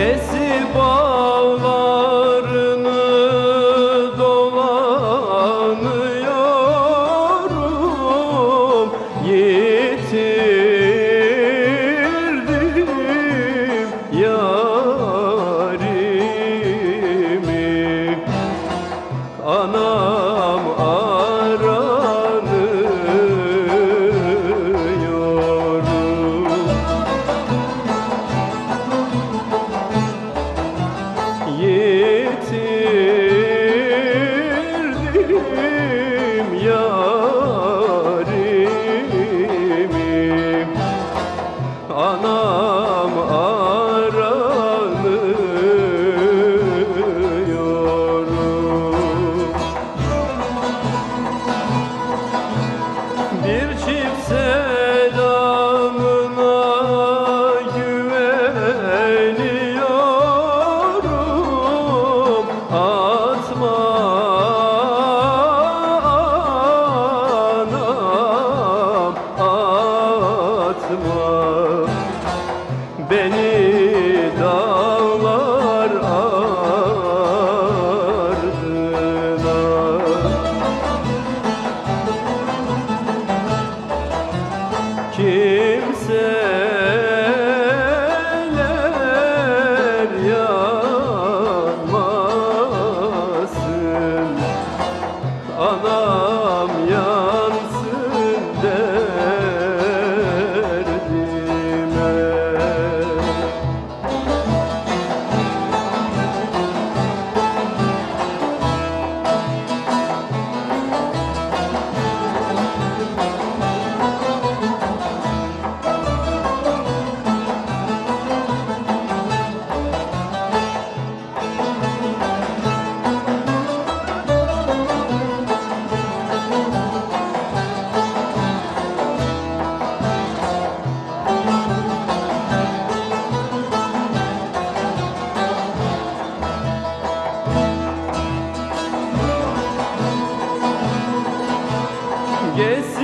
Gecibor yitirdim yarimi Ana kimseler yanmasın. Anam Yes.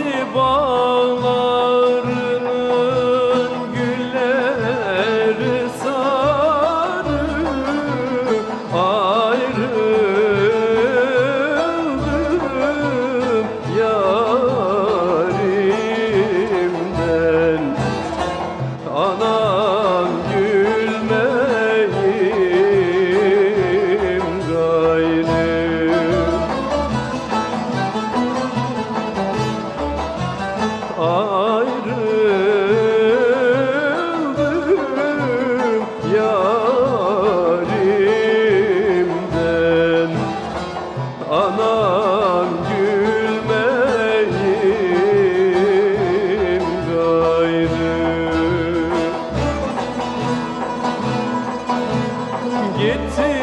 Gitti